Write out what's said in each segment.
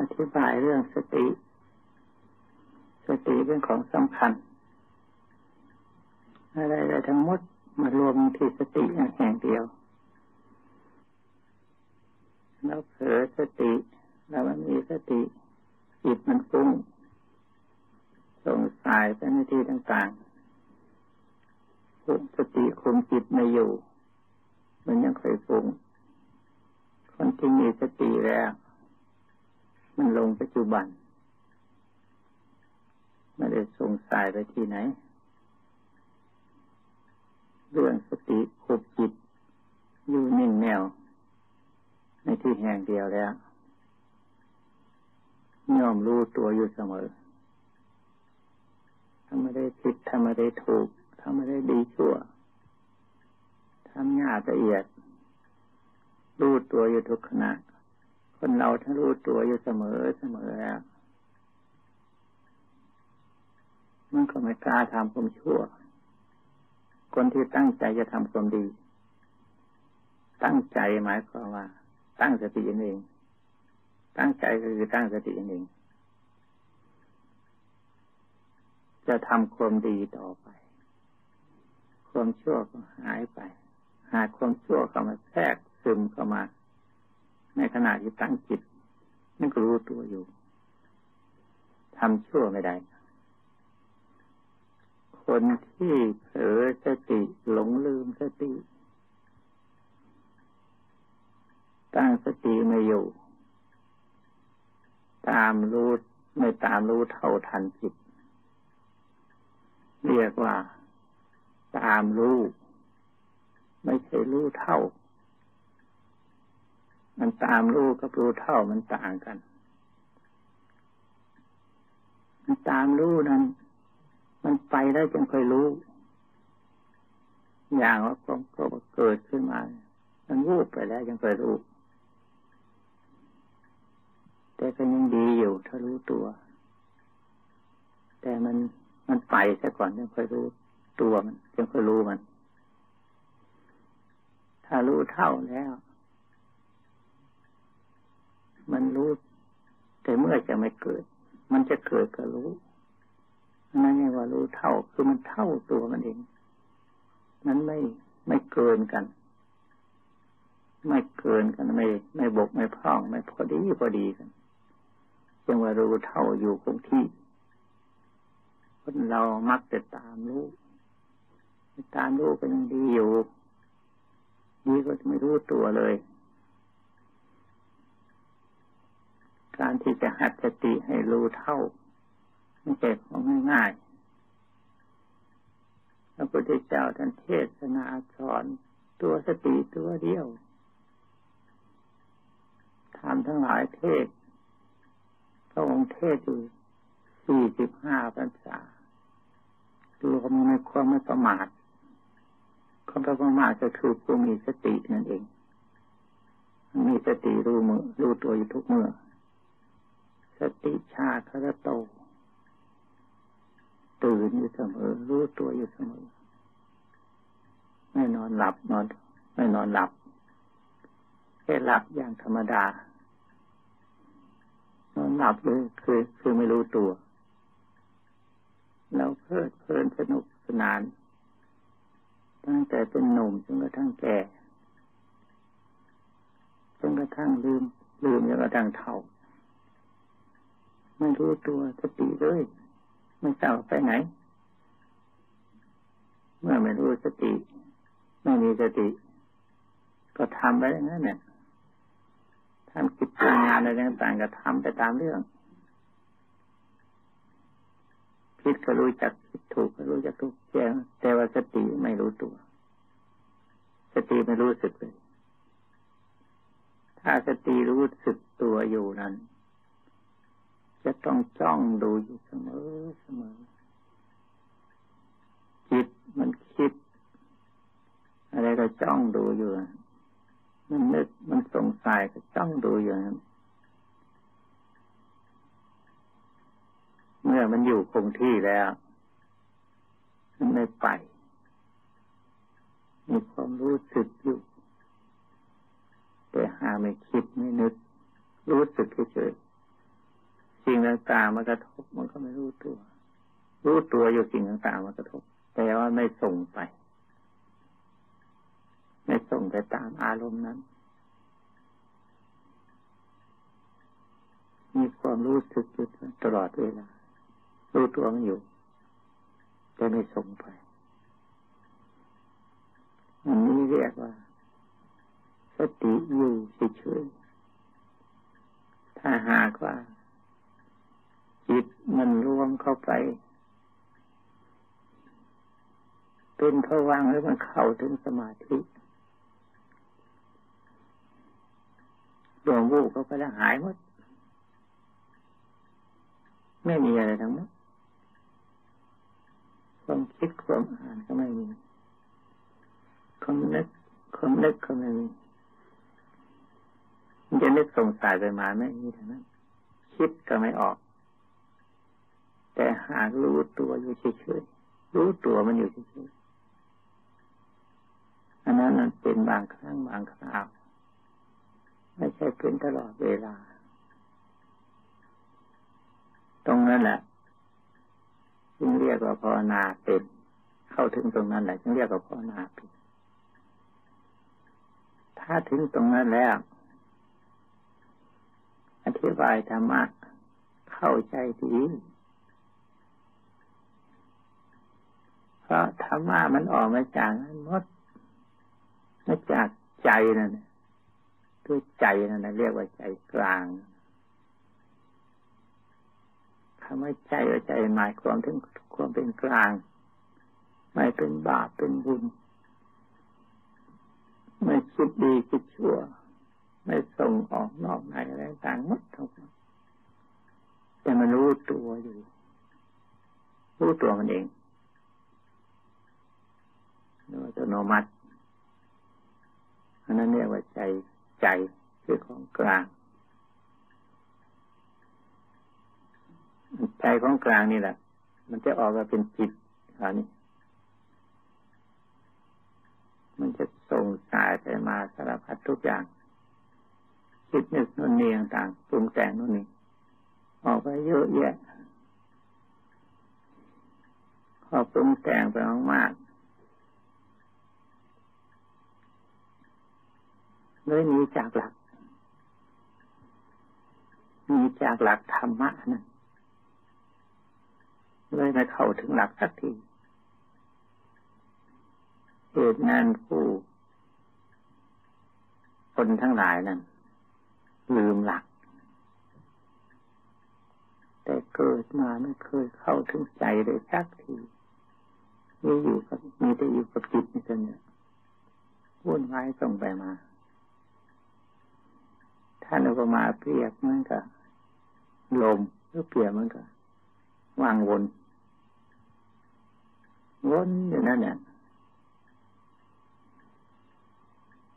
อธิบายเรื่องสติ สติเป็นของสำคัญ อะไรๆทั้งหมดมารวมที่สติแห่งเดียวแล้วเผลอสติแล้วมันมีสติจิตมันฟุ้งสงสายไปในที่ต่างๆคุมสติคุมจิตไม่อยู่ มันยังเคยฟุ้งคนที่มีสติแล้ว มันลงปัจจุบันไม่ได้สงสัยไปที่ไหน เรื่องสติคุบจิตอยู่นิ่งแนว ในที่แห่งเดียวแล้วย่อมรู้ตัวอยู่เสมอทำไม่ได้ผิดทำไม่ได้ถูกทำไม่ได้ดีชั่วทำยากละเอียดรู้ตัวอยู่ทุกขณะ คนเราถ้ารู้ตัวอยู่เสมอเสมอแล้วมันก็ไม่กล้าทำความชั่ว คนที่ตั้งใจจะทำความดี ตั้งใจหมายความว่า ตั้งสติเอง ตั้งใจก็คือตั้งสติเองจะทำความดีต่อไป ความชั่วก็หายไป หากความชั่วเข้ามาแทรกซึมเข้ามา ในขณะที่ตั้งจิตนั่นก็รู้ตัวอยู่ทำชั่วไม่ได้ คนที่เผลอสติหลงลืมสติ ตั้งสติไม่อยู่ ตามรู้ไม่ตามรู้เท่าทันจิต เรียกว่า ตามรู้ ไม่ใช่รู้เท่า มันตามรู้กับรู้เท่ามันต่างกันมันตามรู้นั้น มันไปแล้วจึงค่อยรู้ อย่างว่าก็เกิดขึ้นมา มันวูบไปแล้วยังค่อยรู้ แต่ก็ยังดีอยู่ถ้ารู้ตัว แต่มันมันไปซะก่อนยังค่อยรู้ตัวมันยังค่อยรู้มัน ถ้ารู้เท่าแล้ว มันรู้ แต่เมื่อจะไม่เกิด มันจะเกิดก็รู้นั่นเรียกว่ารู้เท่าคือมันเท่าตัวมันเอง มันไม่ไม่เกินกัน ไม่เกินกันไม่ ไม่บกไม่พร่องไม่พอดีพอดีกันยังว่ารู้เท่าอยู่คงที่คนเรามักจะตามรู้ตามรู้ก็ยังดีอยู่ดีก็จะไม่รู้ตัวเลย การที่จะหัดสติให้รู้เท่าไม่ใช่ของง่ายๆพระพุทธเจ้าท่านเทศนาสอนตัวสติตัวเดียวทำทั้งหลายเทศพระองค์เทศอยู่สี่สิบห้าพรรษารวามในความไม่ประมาทความประมาทก็คือผู้มีสตินั่นเอง มีสติรู้มือรู้ตัวอยู่ทุกเมื่อ สติชาคารโต ตื่นอยู่เสมอ รู้ตัวอยู่เสมอ ไม่นอนหลับนอน ไม่นอนหลับ แค่หลับอย่างธรรมดา นอนหลับเลยคือคือไม่รู้ตัว เราเพลิดเพลินสนุกสนาน ตั้งแต่เป็นหนุ่มจนกระทั่งแก่จนกระทั่งลืมลืมจนกระทั่งเฒ่า ไม่รู้ตัวสติเลยไม่ทราบไปไหน เมื่อไม่รู้สติ ไม่มีสติ ก็ทำไปอย่างนั้นเนี่ยทำกิจการงานอะไรต่างๆก็ทำไปตามเรื่องคิดก็รู้จักคิดถูกก็รู้จักถูกแจ้งแต่ว่าสติไม่รู้ตัว สติไม่รู้สึกเลย ถ้าสติรู้สึกตัวอยู่นั้น จะต้องจ้องดูอยู่เสมอเสมอ จิตมันคิด อะไรก็จ้องดูอยู่ มันนึกมันสงสัยก็จ้องดูอยู่นั้นเมื่อมันอยู่คงที่แล้ว มันไม่ไป มีความรู้สึกอยู่ แต่หาไม่คิดไม่นึก รู้สึกเฉย สิ่งต่างๆมากระทบมันก็ไม่รู้ตัว รู้ตัวอยู่สิ่งต่างๆมากระทบ แต่ว่าไม่ส่งไป ไม่ส่งไปตามอารมณ์นั้น มีความรู้สึกอยู่ตลอดเวลา รู้ตัวมันอยู่ แต่ไม่ส่งไปอันนี้เรียกว่า สติอยู่เฉยๆถ้าหากว่า จิตมันรวมเข้าไป เป็นผวังแล้วมันเข้าถึงสมาธิดวงวูบเขาก็จะหายหมด ไม่มีอะไรทั้งหมดความคิดความอ่านก็ไม่มีความนึกความนึกก็ไม่มีจะนึกสงสัยไปมาไม่มีทั้งนั้น คิดก็ไม่ออก หากรู้ตัวอยู่เฉยๆรู้ตัวมันอยู่เฉยๆอันนั้นมันเป็นบางครั้งบางคราวไม่ใช่เป็นตลอดเวลา ตรงนั้นแหละจึงเรียกว่าภาวนาเป็น เข้าถึงตรงนั้นแหละจึงเรียกว่าภาวนาเป็น ถ้าถึงตรงนั้นแล้ว อธิบายธรรมะเข้าใจดี ราะธรรมะมันออกมาจากมันมดมาจากใจนั่นด้วยใจนั่นเรียกว่าใจกลางคำว่าใจว่าใจหมายความถึงความเป็นกลาง ไม่เป็นบาปเป็นบุญไม่คิดดีคิดชั่ว ไม่ส่งออกนอกในอะไรต่างหมดทั้งแต่มันรู้ตัวอยู่รู้ตัวมันเอง โดยอัตโนมัติอันนั้นเรียกว่าใจใจคือของกลาง ใจของกลางนี่แหละ มันจะออกมาเป็นจิตอันนี้มันจะส่งสายไปมาสารพัดทุกอย่าง คิดนึกนู่นนี่ต่างปรุงแต่งนู่นนี่ออกไปเยอะแยะพอปรุงแต่งไปมากๆ เลยหนีจากหลักหนีจากหลักธรรมะนั่นเลยไม่เข้าถึงหลักสักทีเหตุงานผู้คนทั้งหลายนั้นลืมหลัก แต่เกิดมาไม่เคยเข้าถึงใจเลยสักทีมีอยู่กับมีแต่อยู่กับจิตนี่เองเนี่ยวุ่นวายส่งไปมา ท่านอุปมาเปรียบเหมือนกับลมหรือเปรียบเหมือนกับวางวนวนอยู่นั่นเนี่ย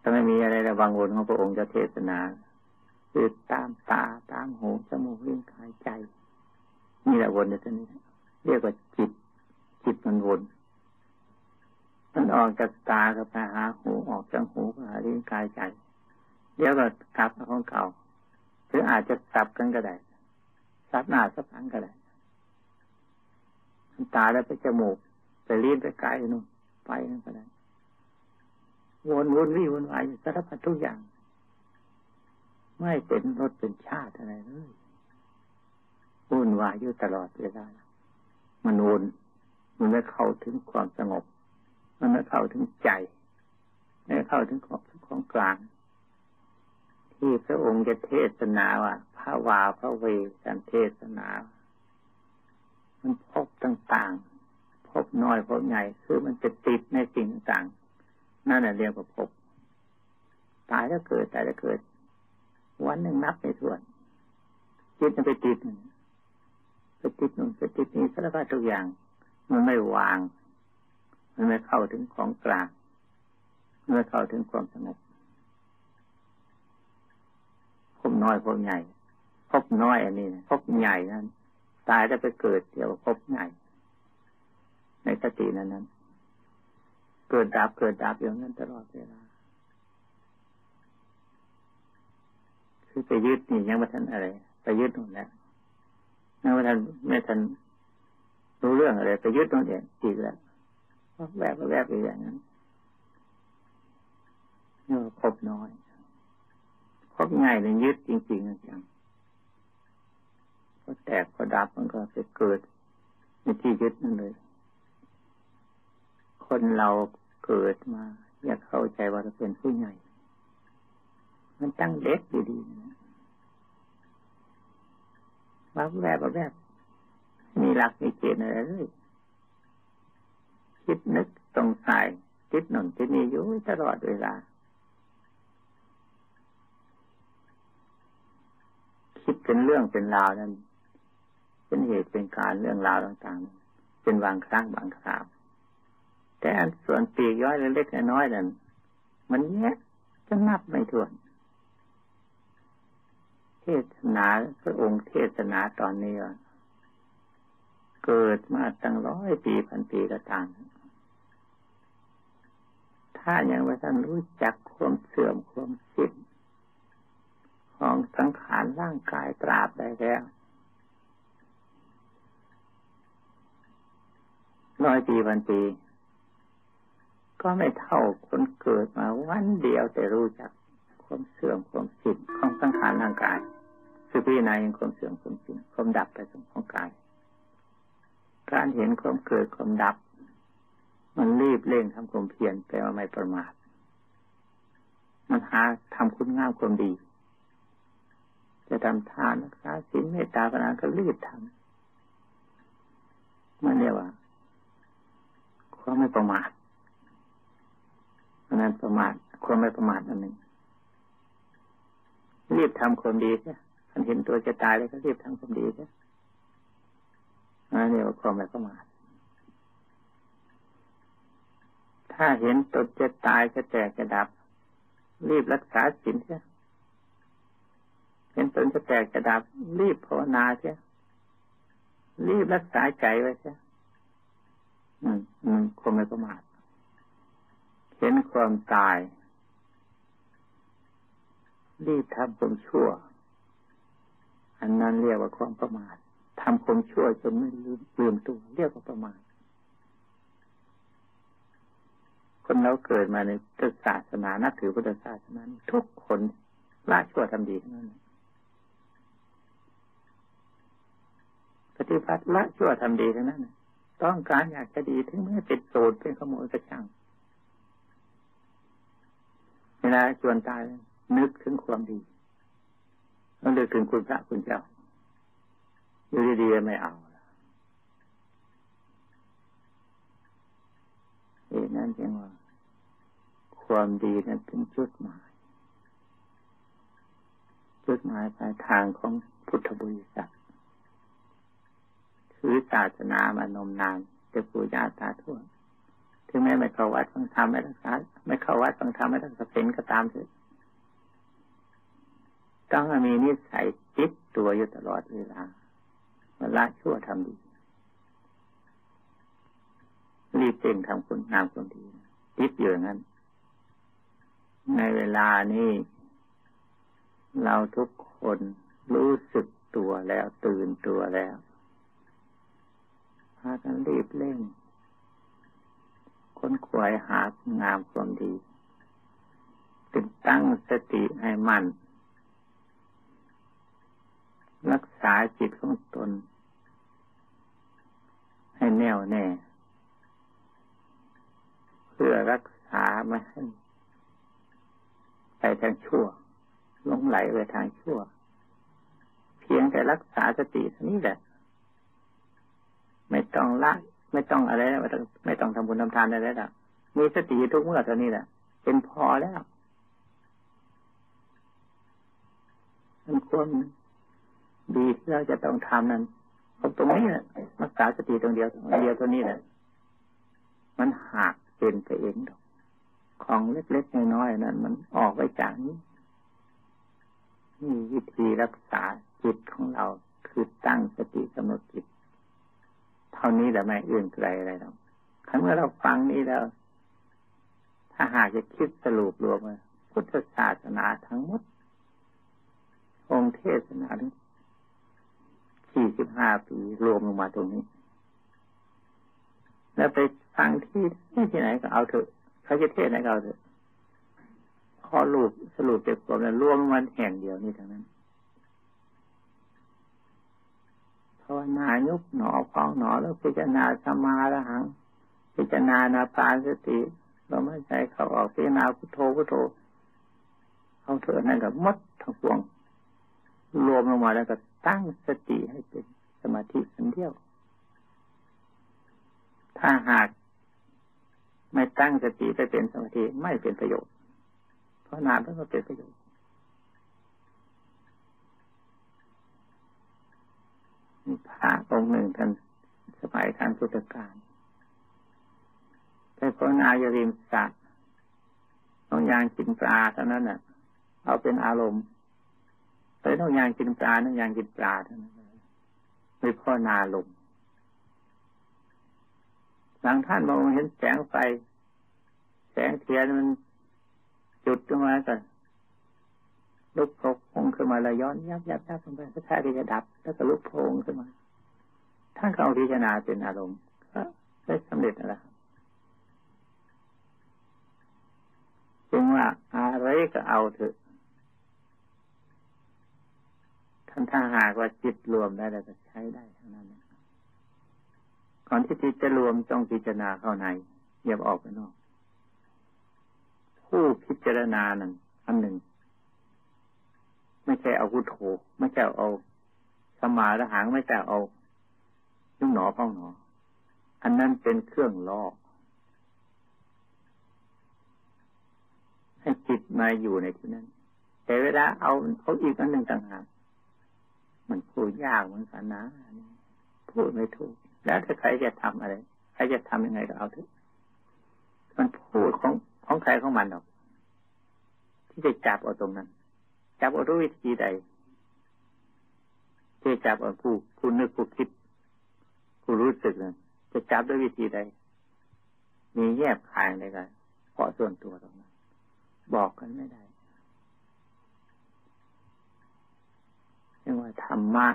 ถ้าไม่มีอะไรระวังวนของพระองค์จะเทศนาคือตามตาตามหูจมูกลิ้นกายใจนี่แหละวนอยู่ที่นี้เรียกว่าจิต จิตมันวนมันออกจากตากับไปหาหูออกจากหูกับหาลิ้นกายใจ เดี๋ยวก็กลับของเก่าหรืออาจจะสับกันก็ได้สับหน้าสับหลังก็ได้ตาแล้วไปจมูกไปลิ้นไปกายนู่นไปนั่นก็ได้วนวนวิ่วนวายสารพัดทุกอย่าง ไม่เป็นรสเป็นชาติอะไรเลยวุ่นวายอยู่ตลอดเวลามันวนมันไม่เข้าถึงความสงบ มันไม่เข้าถึงใจไม่เข้าถึงของของกลาง ที่พระองค์จะเทศนาว่าพระวาพระเวการเทศนา มันพบต่างๆ พบน้อยพบใหญ่คือมันจะติดในสิ่งต่างนั่นแหละเรียกว่าพบตายแล้วเกิดตายแล้วเกิด วันหนึ่งนับในส่วนจิตมันไปติดไปติดนู่นไปติดนี่สารพัดทุกอย่าง มันไม่วาง มันไม่เข้าถึงของกลางมันไม่เข้าถึงความสงบ พบน้อยพบใหญ่พบน้อยอันนี้พบใหญ่นั้น ตายแล้วไปเกิดเดี๋ยวพบใหญ่ ในสตินั้นนั้น เกิดดับเกิดดับอย่างนั้นตลอดเวลาคือไปยึดนี่ยังไม่ทันอะไร ไปยึดหมดแล้วนั่นว่ท่านไม่ท่านรู้เรื่องอะไร ไปยึดตรงเดียอีกแล้วแวบแวบไปอย่างนั้นนี่พบน้อย พบง่ายเลยยึดจริงๆจังพอแตกพอดับมันก็จะเกิดในที่ยึดนั่นเลย คนเราเกิดมา อยากเข้าใจว่าเราเป็นผู้ใหญ่ มันตั้งเด็กดีๆนะว่าแวบแวบมีหลักมีเกณฑ์อะไรเลยคิดนึกตรงสายคิดหนุนที่นี่อยู่ตลอดเวลา คิดเป็นเรื่องเป็นราวนั้น เป็นเหตุเป็นการเรื่องราวต่างๆ เป็นบางครั้งบางคราวแต่ส่วนปีกย้อยเล็กๆน้อยๆนั้นมันแยะจะนับไม่ถ้วน เทศนาพระองค์เทศนาตอนนี้เกิดมาตั้งร้อยปีพันปีก็ต่ามถ้ายังไม่ท่านรู้จักความเสื่อมความสิ้น ของสังขารร่างกายตราบใดแล้วร้อยปีพันปี ก็ไม่เท่าคนเกิดมาวันเดียวแต่รู้จักความเสื่อมความสิ้นของสังขารร่างกายคือพี่นายยังความเสื่อมความสิ้นความดับไปของกาย การเห็นความเกิดความดับ มันรีบเร่งทำความเพียรแปลว่าไม่ประมาทมันหาทำคุณงามความดี จะทำทานรักษาศีลเมตตาปนาก็รีบทำมันเรียกว่าความไม่ประมาทอันนั้นประมาทความไม่ประมาทอันหนึ่งรีบทำความดีใช่คันเห็นตัวจะตายเลยก็รีบทำความดีใช่นั่นเรียกว่าความไม่ประมาทถ้าเห็นตนจะตายจะแตกจะดับ รีบรักษาศีลเสีย เห็นตนจะแตกจะดับ รีบภาวนาเสียรีบรักษาใจไว้เสียอืมอืมความไม่ประมาทเห็นความตาย รีบทำความชั่ว อันนั้นเรียกว่าความประมาททำความชั่วจนไม่ลืมลืมตัวเรียกว่าประมาทคนเราเกิดมาในศาสนานับถือพุทธศาสนาทุกคนละชั่วทำดีทั้งนั้น ปฏิบัติละชั่วทำดีเทั้งนั้นต้องการอยากจะดีถึงแม้เป็นโจรเป็นขโมยกระช่างเวลาชวนตายนึกถึงความดีต้องนึกถึงคุณพระคุณเจ้าอยู่ดีๆไม่เอาเหตุนั้นจึงว่า ความดีนั้นเป็นจุดหมาย จุดหมายปลายทางของพุทธบริษัท คือศาสนามานมนานจะปู่ย่าตาทวดถึงแม้ไม่เข้าวัดฟังธรรมไม่รักษาไม่เข้าวัดฟังธรรมไม่รักษาเป็นก็ตามเถอะต้องมีนิสัยติดตัวอยู่ตลอดเวลาเวละชั่วทำดี รีบเต่งทำคุณงามคนดีติดอยู่งั้น ในเวลานี้เราทุกคนรู้สึกตัวแล้วตื่นตัวแล้วพากันรีบเร่ง ค้นคว้ยหางามความดีติดตั้งสติให้มั่นรักษาจิตของตน ให้แน่วแน่ เพื่อรักษาไม่ให้ไปทางชั่วลงไหลไปทางชั่ว เพียงแต่รักษาสตินี้แหละ ไม่ต้องละ ไม่ต้องอะไร ไม่ต้องไม่ต้องทำบุญทำทานอะไรแล้ว มีสติทุกเมื่อเท่านี้แหละเป็นพอแล้วมันควรดีที่เราจะต้องทำนั้นตรงนี้แหละรักษาสติตรงเดียวตรงเดียวตัวนี้แหละมันหักเป็นไปเองดอกของเล็กๆน้อยๆนั้น มันออกไปจากนี้นี่วิธีรักษาจิตของเราคือตั้งสติกำหนดจิต เท่านี้แหละไม่อื่นไกลอะไรหรอกครั้งเมื่อเราฟังนี้แล้ว ถ้าหากจะคิดสรุปรวมว่าพุทธศาสนาทั้งหมด องค์เทศนาทั้งสี่สิบห้าปีรวมลงมาตรงนี้ แล้วไปฟังที่ที่ไหนก็เอาเถอะเขาจะเทศไหนก็เอาเถอะพอรูปสรุปเจ็บความแล้วรวมมันแห่งเดียวนี่ทั้งนั้นภาวนายุบหนอพองหนอแล้วพิจารณาสมาระหัง พิจารณานาปานสติ เราไม่ใจเขาออกพิจารณาพุทโธพุทโธเอาเถอะนั่นกับมดทั้งปวง รวมลงมาแล้วก็ตั้งสติให้เป็นสมาธิสันเดียว ถ้าหากไม่ตั้งสติไปเป็นสมาธิไม่เป็นประโยชน์ เพราะนานแล้วก็เป็นประโยชน์พระองค์หนึ่งท่านสมัยทานพุทธกาล ไปภาวนาอยู่ริมสระต้องยางกินปลาเท่านั้นน่ะ เอาเป็นอารมณ์ไปต้องยางกินปลาต้องยางกินปลาเท่านั้นไม่พ่อนาลมหลังท่านมองเห็นแสงไฟ แสงเทียนมันจุดขึ้นมาก่ลุกโพงขึ้นมาแล้วย้อนยับยับยับลงไปสักแค่ที่จะดับ แล้วก็ลุกโพงขึ้นมา ท่านเขาพิจารณาเป็นอารมณ์ก็ได้สำเร็จแล้ว จึงว่าอะไรก็เอาเถอะท่านถ้าหากว่าจิตรวมได้แล้วก็ใช้ได้ทั้งนั้นก่อนที่จิตจะรวมต้องพิจารณาเข้าในอย่าออกไปนอก ผู้พิจารณาหนึ่งอันหนึ่ง ไม่ใช่เอาพุทโธไม่ใช่เอาสมาระหางไม่ใช่เอายุ่งหนอพ้องหนอ อันนั้นเป็นเครื่องลอให้ จิตมาอยู่ในที่นั้น แต่เวลาเอาเขาอีกอันหนึ่งต่างหากมันพูดยากเหมือนกันนะพูดไม่ถูก แล้วถ้าใครจะทำอะไร ใครจะทำยังไงก็เอาเถอะมันพูดของของใครของมันหรอก ที่จะจับเอาตรงนั้น จับเอาด้วยวิธีใดที่จับเอาผู้ผู้นึกผู้คิดผู้รู้สึกนั้นจะจับด้วยวิธีใดมีแยบคายอะไรกันเพราะส่วนตัวตรงนั้น บอกกันไม่ได้ยังว่าธรรมะ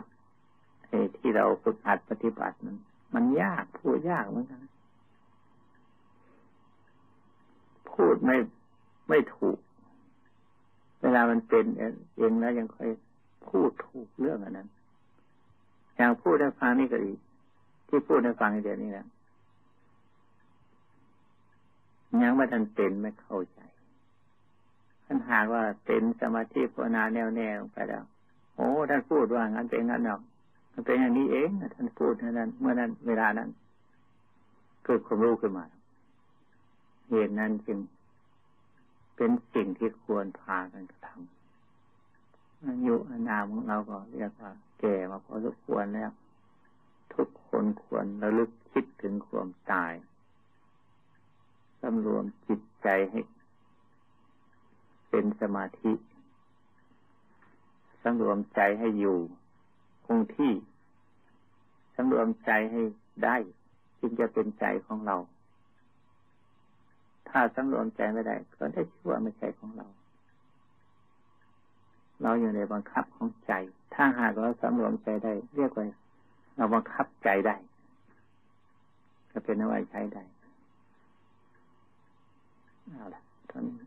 ที่เราฝึกหัดปฏิบัติมันมันยากพูดยากเหมือนกันพูดไม่ไม่ถูก เวลามันเป็นเองแล้วยังค่อยพูดถูกเรื่องอันนั้น อย่างพูดในฟังนี่ก็ดีที่พูดในฟังเดียวนี้นะยังไม่ทันเป็นไม่เข้าใจ หากว่าเป็นสมาธิภาวนาแน่วแน่ไปแล้ว โอ้ท่านพูดว่างั้นเป็นงั้นหรอกมันเป็นอย่างนี้เองท่านพูดนั้น เมื่อนั้นเวลานั้นเกิดความรู้ขึ้นมาเหตุนั้นจึงเป็นสิ่งที่ควรพากันกระทำอายุนามของเราก็เรียกว่า แก่มาพอสมควรแล้ว ทุกคนควรระลึกคิดถึงความตายสำรวมจิตใจให้ เป็นสมาธิสังรวมใจให้อยู่คงที่สังรวมใจให้ได้ จึงจะเป็นใจของเรา ถ้าสังรวมใจไม่ได้ ก็ได้ชื่วไม่ใช่ของเรา เราอยู่ในบังคับของใจ ถ้าหากเราสังรวมใจได้ เรียกว่าเราบังคับใจได้ก็เป็นนวัยใช้ได้เอาละตอนนี้